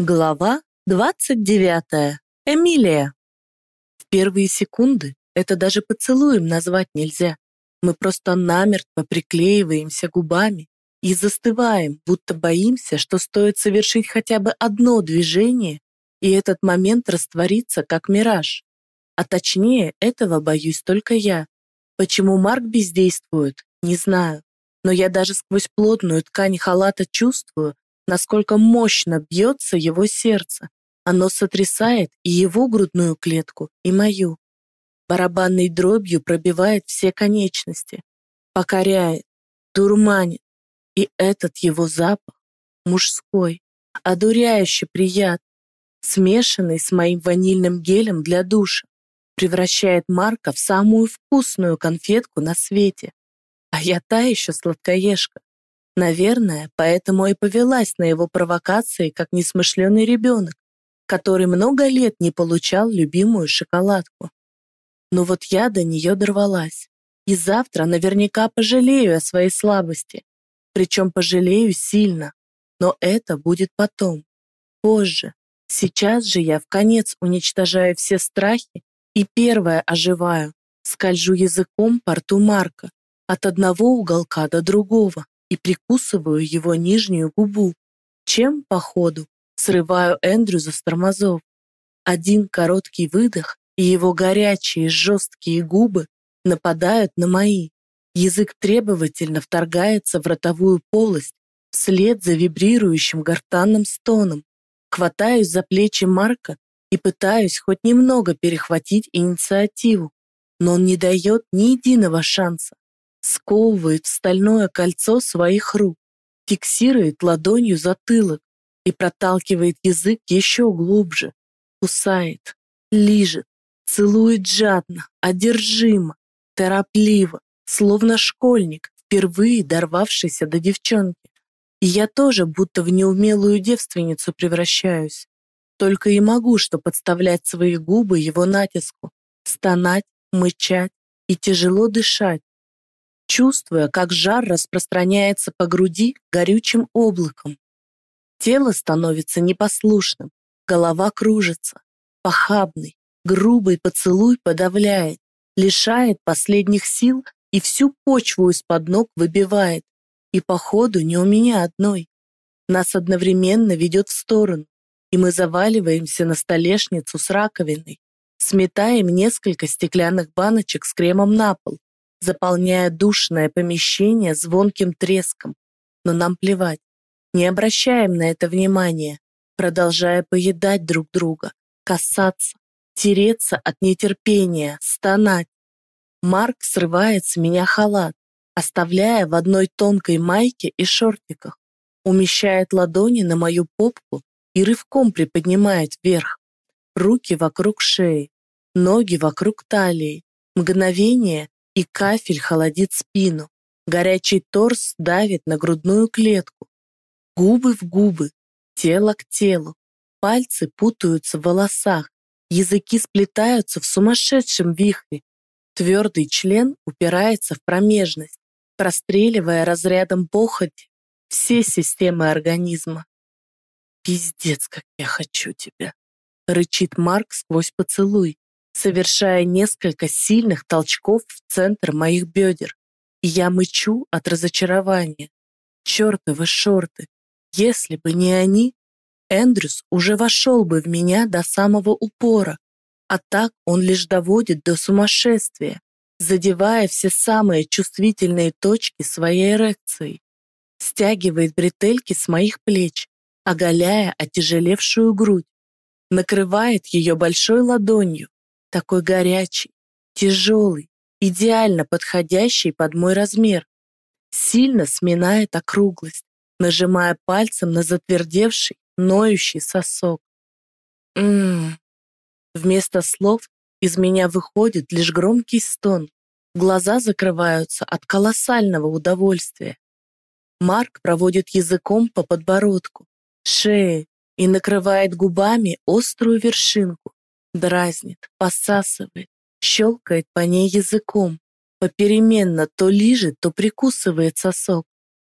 Глава 29. Эмилия. В первые секунды это даже поцелуем назвать нельзя. Мы просто намертво приклеиваемся губами и застываем, будто боимся, что стоит совершить хотя бы одно движение, и этот момент растворится, как мираж. А точнее, этого боюсь только я. Почему Марк бездействует, не знаю. Но я даже сквозь плотную ткань халата чувствую, насколько мощно бьется его сердце. Оно сотрясает и его грудную клетку, и мою. Барабанной дробью пробивает все конечности, покоряет, дурманит. И этот его запах, мужской, одуряюще приятный, смешанный с моим ванильным гелем для душа, превращает Марка в самую вкусную конфетку на свете. А я та еще сладкоежка. Наверное, поэтому и повелась на его провокации, как несмышленый ребенок, который много лет не получал любимую шоколадку. Но вот я до нее дорвалась. И завтра наверняка пожалею о своей слабости. Причем пожалею сильно. Но это будет потом, позже. Сейчас же я в конец уничтожаю все страхи и первое оживаю. Скольжу языком по рту Марка от одного уголка до другого и прикусываю его нижнюю губу, чем, по ходу, срываю Эндрю с тормозов. Один короткий выдох, и его горячие жесткие губы нападают на мои. Язык требовательно вторгается в ротовую полость вслед за вибрирующим гортанным стоном. Хватаюсь за плечи Марка и пытаюсь хоть немного перехватить инициативу, но он не дает ни единого шанса сковывает в стальное кольцо своих рук, фиксирует ладонью затылок и проталкивает язык еще глубже, кусает, лижет, целует жадно, одержимо, торопливо, словно школьник, впервые дорвавшийся до девчонки. И я тоже будто в неумелую девственницу превращаюсь. Только и могу что подставлять свои губы его натиску, стонать, мычать и тяжело дышать, чувствуя, как жар распространяется по груди горючим облаком. Тело становится непослушным, голова кружится, похабный, грубый поцелуй подавляет, лишает последних сил и всю почву из-под ног выбивает. И походу не у меня одной. Нас одновременно ведет в сторону, и мы заваливаемся на столешницу с раковиной, сметаем несколько стеклянных баночек с кремом на пол, заполняя душное помещение звонким треском. Но нам плевать. Не обращаем на это внимания, продолжая поедать друг друга, касаться, тереться от нетерпения, стонать. Марк срывает с меня халат, оставляя в одной тонкой майке и шортиках, умещает ладони на мою попку и рывком приподнимает вверх. Руки вокруг шеи, ноги вокруг талии. Мгновение, и кафель холодит спину. Горячий торс давит на грудную клетку. Губы в губы, тело к телу. Пальцы путаются в волосах, языки сплетаются в сумасшедшем вихре. Твердый член упирается в промежность, простреливая разрядом похоти все системы организма. «Пиздец, как я хочу тебя!» — рычит Марк сквозь поцелуй, совершая несколько сильных толчков в центр моих бедер. И я мычу от разочарования. Чертовы шорты. Если бы не они, Эндрюс уже вошел бы в меня до самого упора, а так он лишь доводит до сумасшествия, задевая все самые чувствительные точки своей эрекции. Стягивает бретельки с моих плеч, оголяя отяжелевшую грудь, накрывает ее большой ладонью, такой горячий, тяжелый, идеально подходящий под мой размер. Сильно сминает округлость, нажимая пальцем на затвердевший, ноющий сосок. Ммм. Вместо слов из меня выходит лишь громкий стон. Глаза закрываются от колоссального удовольствия. Марк проводит языком по подбородку, шее и накрывает губами острую вершинку, дразнит, посасывает, щелкает по ней языком, попеременно то лижет, то прикусывает сосок.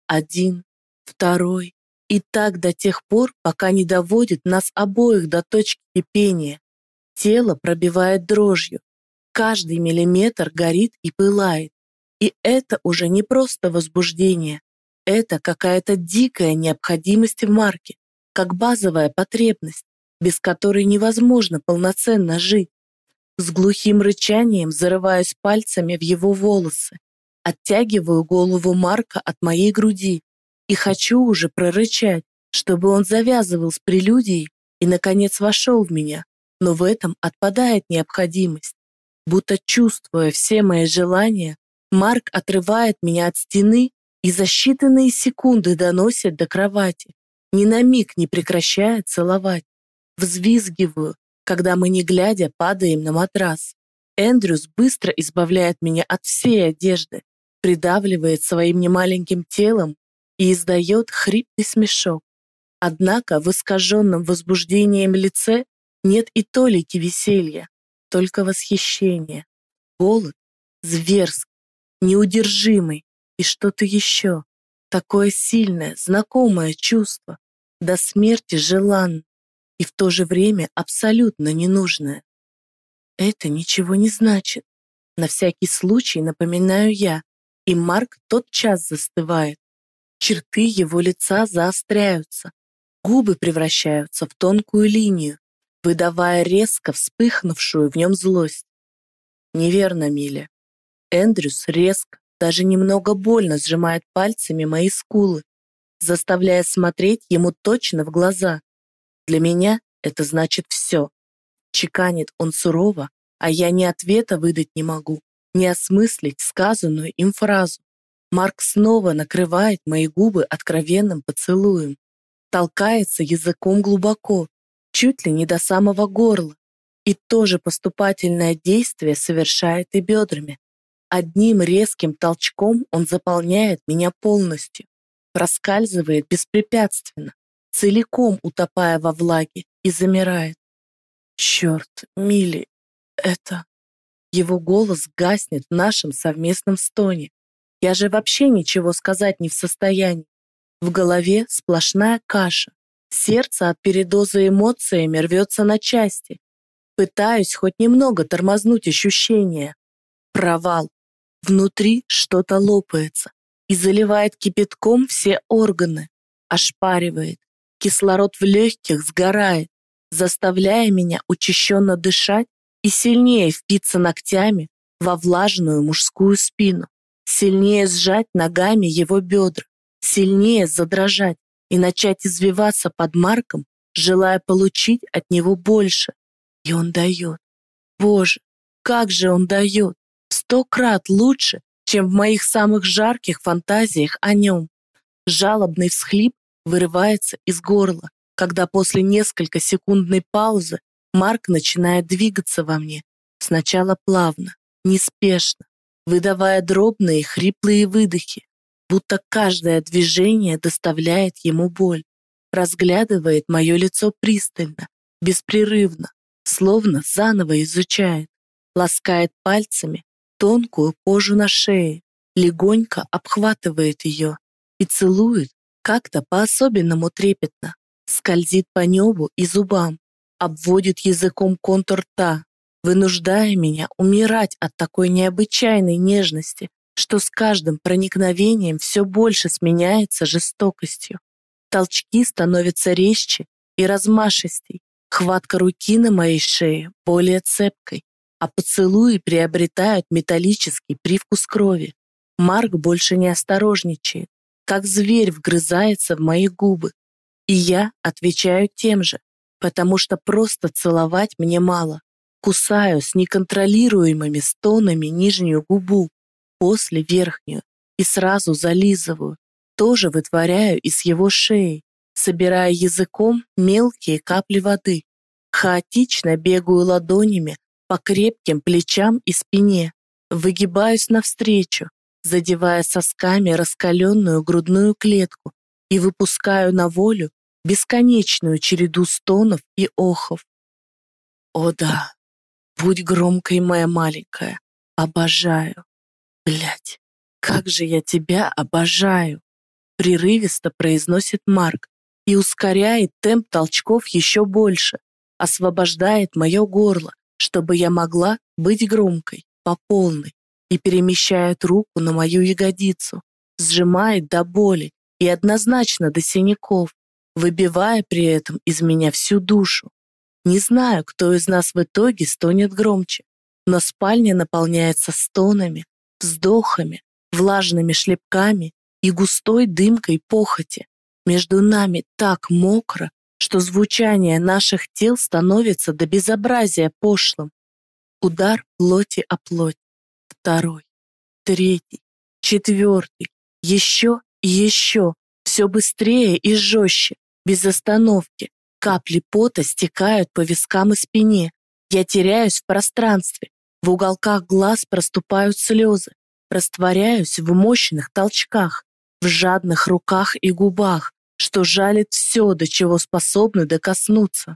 Один, второй И так до тех пор, пока не доводит нас обоих до точки кипения. Тело пробивает дрожью. Каждый миллиметр горит и пылает. И это уже не просто возбуждение. Это какая-то дикая необходимость в марке, как базовая потребность, без которой невозможно полноценно жить. С глухим рычанием зарываюсь пальцами в его волосы, оттягиваю голову Марка от моей груди и хочу уже прорычать, чтобы он завязывал с прелюдией и, наконец, вошел в меня, но в этом отпадает необходимость. Будто чувствуя все мои желания, Марк отрывает меня от стены и за считанные секунды доносит до кровати, ни на миг не прекращая целовать. Взвизгиваю, когда мы, не глядя, падаем на матрас. Эндрюс быстро избавляет меня от всей одежды, придавливает своим немаленьким телом и издает хриплый смешок. Однако в искаженном возбуждением лице нет и толики веселья, только восхищение. Голод зверский, неудержимый и что-то еще. Такое сильное, знакомое чувство, до смерти желанное и в то же время абсолютно ненужное. Это ничего не значит. На всякий случай напоминаю я, и Марк тотчас застывает. Черты его лица заостряются, губы превращаются в тонкую линию, выдавая резко вспыхнувшую в нем злость. Неверно, Миля. Эндрюс резко, даже немного больно сжимает пальцами мои скулы, заставляя смотреть ему точно в глаза. Для меня это значит все. Чеканит он сурово, а я ни ответа выдать не могу, ни осмыслить сказанную им фразу. Марк снова накрывает мои губы откровенным поцелуем, толкается языком глубоко, чуть ли не до самого горла, и тоже поступательное действие совершает и бедрами. Одним резким толчком он заполняет меня полностью, проскальзывает беспрепятственно, целиком утопая во влаге и замирает. Черт, Мили, это... Его голос гаснет в нашем совместном стоне, я же вообще ничего сказать не в состоянии. В голове сплошная каша. Сердце от передоза эмоциями рвется на части. Пытаюсь хоть немного тормознуть ощущения. Провал. Внутри что-то лопается и заливает кипятком все органы. Ошпаривает. Кислород в легких сгорает, заставляя меня учащенно дышать и сильнее впиться ногтями во влажную мужскую спину сильнее сжать ногами его бедра, сильнее задрожать и начать извиваться под Марком, желая получить от него больше. И он дает. Боже, как же он дает! Сто крат лучше, чем в моих самых жарких фантазиях о нем. Жалобный всхлип вырывается из горла, когда после несколько секундной паузы Марк начинает двигаться во мне, сначала плавно, неспешно, выдавая дробные хриплые выдохи, будто каждое движение доставляет ему боль. Разглядывает мое лицо пристально, беспрерывно, словно заново изучает. Ласкает пальцами тонкую кожу на шее, легонько обхватывает ее и целует как-то по-особенному трепетно. Скользит по небу и зубам, обводит языком контур рта, вынуждая меня умирать от такой необычайной нежности, что с каждым проникновением все больше сменяется жестокостью. Толчки становятся резче и размашистей, хватка руки на моей шее более цепкой, а поцелуи приобретают металлический привкус крови. Марк больше не осторожничает, как зверь вгрызается в мои губы. И я отвечаю тем же, потому что просто целовать мне мало. Кусаю с неконтролируемыми стонами нижнюю губу, после верхнюю, и сразу зализываю. Тоже вытворяю из его шеи, собирая языком мелкие капли воды. Хаотично бегаю ладонями по крепким плечам и спине, выгибаюсь навстречу, задевая сосками раскаленную грудную клетку и выпускаю на волю бесконечную череду стонов и охов. О да, Будь громкой, моя маленькая. Обожаю. Блять, как же я тебя обожаю. Прерывисто произносит Марк, и ускоряет темп толчков еще больше, освобождает мое горло, чтобы я могла быть громкой, по полной, и перемещает руку на мою ягодицу, сжимает до боли и однозначно до синяков, выбивая при этом из меня всю душу. Не знаю, кто из нас в итоге стонет громче, но спальня наполняется стонами, вздохами, влажными шлепками и густой дымкой похоти. Между нами так мокро, что звучание наших тел становится до безобразия пошлым. Удар плоти о плоть. Второй, третий, четвертый, еще и еще, все быстрее и жестче, без остановки. Капли пота стекают по вискам и спине. Я теряюсь в пространстве. В уголках глаз проступают слезы. Растворяюсь в мощных толчках, в жадных руках и губах, что жалит все, до чего способны докоснуться.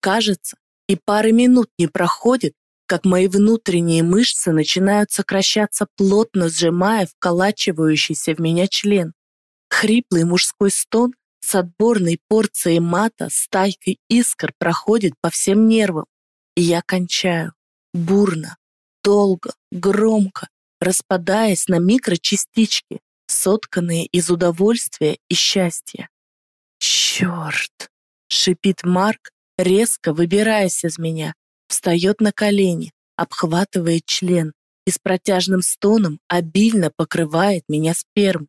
Кажется, и пары минут не проходит, как мои внутренние мышцы начинают сокращаться, плотно сжимая вколачивающийся в меня член. Хриплый мужской стон с отборной порцией мата с тайкой искр проходит по всем нервам, и я кончаю. Бурно, долго, громко, распадаясь на микрочастички, сотканные из удовольствия и счастья. «Черт!» — шипит Марк, резко выбираясь из меня, встает на колени, обхватывает член и с протяжным стоном обильно покрывает меня спермой.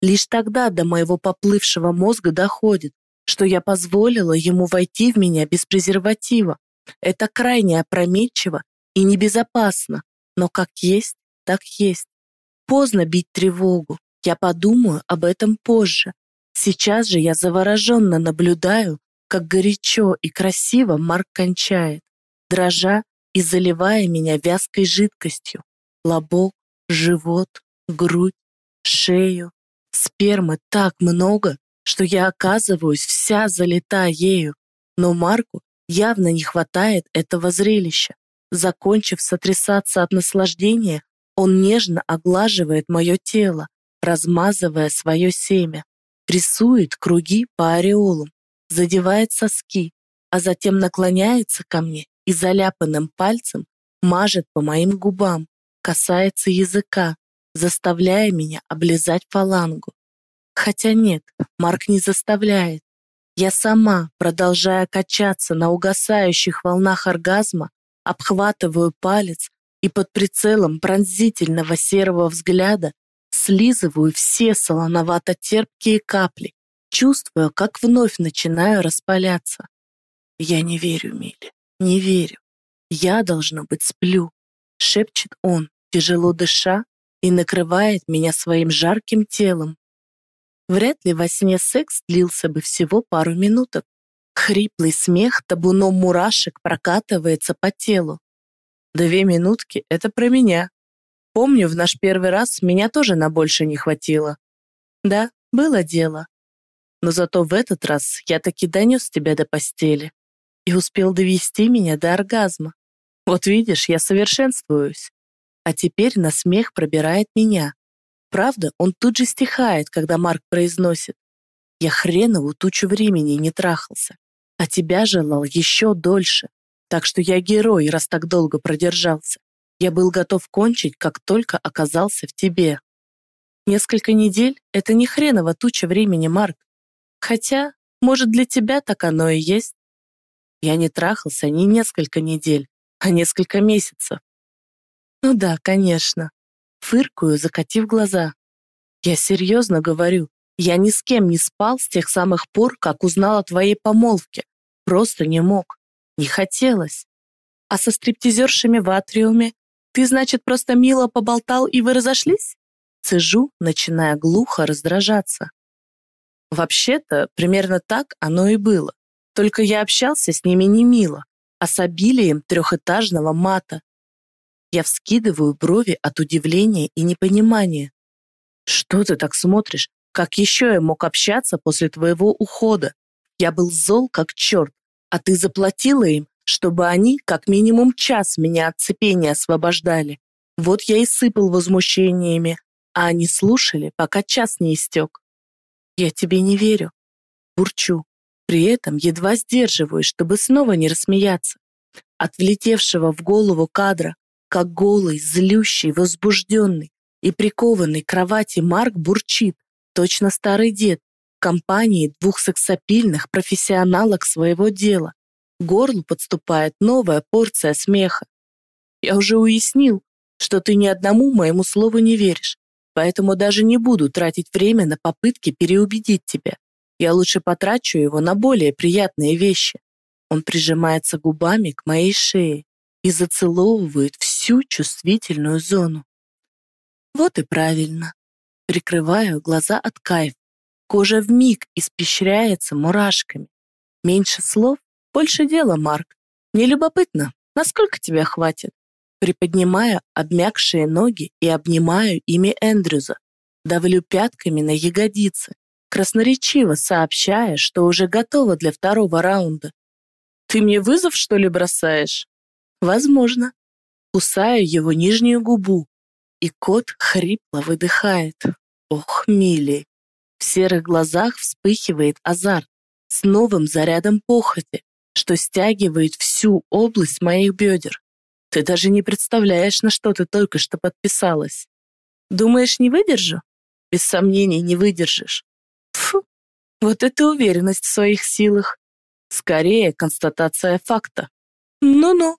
Лишь тогда до моего поплывшего мозга доходит, что я позволила ему войти в меня без презерватива. Это крайне опрометчиво и небезопасно, но как есть, так есть. Поздно бить тревогу, я подумаю об этом позже. Сейчас же я завороженно наблюдаю, как горячо и красиво Марк кончает, дрожа и заливая меня вязкой жидкостью. Лобок, живот, грудь, шею, Спермы так много, что я оказываюсь вся залита ею, но Марку явно не хватает этого зрелища. Закончив сотрясаться от наслаждения, он нежно оглаживает мое тело, размазывая свое семя, рисует круги по ореолам, задевает соски, а затем наклоняется ко мне и заляпанным пальцем мажет по моим губам, касается языка, заставляя меня облизать фалангу. Хотя нет, Марк не заставляет. Я сама, продолжая качаться на угасающих волнах оргазма, обхватываю палец и под прицелом пронзительного серого взгляда слизываю все солоновато-терпкие капли, чувствуя, как вновь начинаю распаляться. Я не верю, Миле, не верю. Я, должно быть, сплю, шепчет он, тяжело дыша, и накрывает меня своим жарким телом. Вряд ли во сне секс длился бы всего пару минуток. Хриплый смех табуном мурашек прокатывается по телу. Две минутки — это про меня. Помню, в наш первый раз меня тоже на больше не хватило. Да, было дело. Но зато в этот раз я таки донес тебя до постели и успел довести меня до оргазма. Вот видишь, я совершенствуюсь а теперь на смех пробирает меня. Правда, он тут же стихает, когда Марк произносит. Я хренову тучу времени не трахался, а тебя желал еще дольше. Так что я герой, раз так долго продержался. Я был готов кончить, как только оказался в тебе. Несколько недель — это не хреново туча времени, Марк. Хотя, может, для тебя так оно и есть. Я не трахался не несколько недель, а несколько месяцев. Ну да, конечно. Фыркую, закатив глаза. Я серьезно говорю, я ни с кем не спал с тех самых пор, как узнал о твоей помолвке. Просто не мог. Не хотелось. А со стриптизершами в атриуме ты, значит, просто мило поболтал и вы разошлись? Цежу, начиная глухо раздражаться. Вообще-то, примерно так оно и было. Только я общался с ними не мило, а с обилием трехэтажного мата, я вскидываю брови от удивления и непонимания. «Что ты так смотришь? Как еще я мог общаться после твоего ухода? Я был зол как черт, а ты заплатила им, чтобы они как минимум час меня от цепения освобождали. Вот я и сыпал возмущениями, а они слушали, пока час не истек. Я тебе не верю. бурчу. При этом едва сдерживаюсь, чтобы снова не рассмеяться. От влетевшего в голову кадра, как голый, злющий, возбужденный и прикованный к кровати Марк бурчит, точно старый дед, в компании двух сексапильных профессионалок своего дела. К горлу подступает новая порция смеха. Я уже уяснил, что ты ни одному моему слову не веришь, поэтому даже не буду тратить время на попытки переубедить тебя. Я лучше потрачу его на более приятные вещи. Он прижимается губами к моей шее и зацеловывает всю чувствительную зону. Вот и правильно. Прикрываю глаза от кайфа. Кожа вмиг испещряется мурашками. Меньше слов, больше дела, Марк. Мне любопытно, насколько тебя хватит? Приподнимая обмякшие ноги и обнимаю ими Эндрюза. Давлю пятками на ягодицы, красноречиво сообщая, что уже готова для второго раунда. «Ты мне вызов, что ли, бросаешь?» «Возможно». Кусаю его нижнюю губу, и кот хрипло выдыхает. «Ох, мили!» В серых глазах вспыхивает азарт с новым зарядом похоти, что стягивает всю область моих бедер. Ты даже не представляешь, на что ты только что подписалась. Думаешь, не выдержу? Без сомнений, не выдержишь. Вот это уверенность в своих силах. Скорее, констатация факта. Ну-ну,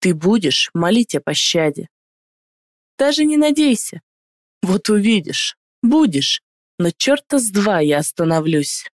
ты будешь молить о пощаде. Даже не надейся. Вот увидишь, будешь, но черта с два я остановлюсь.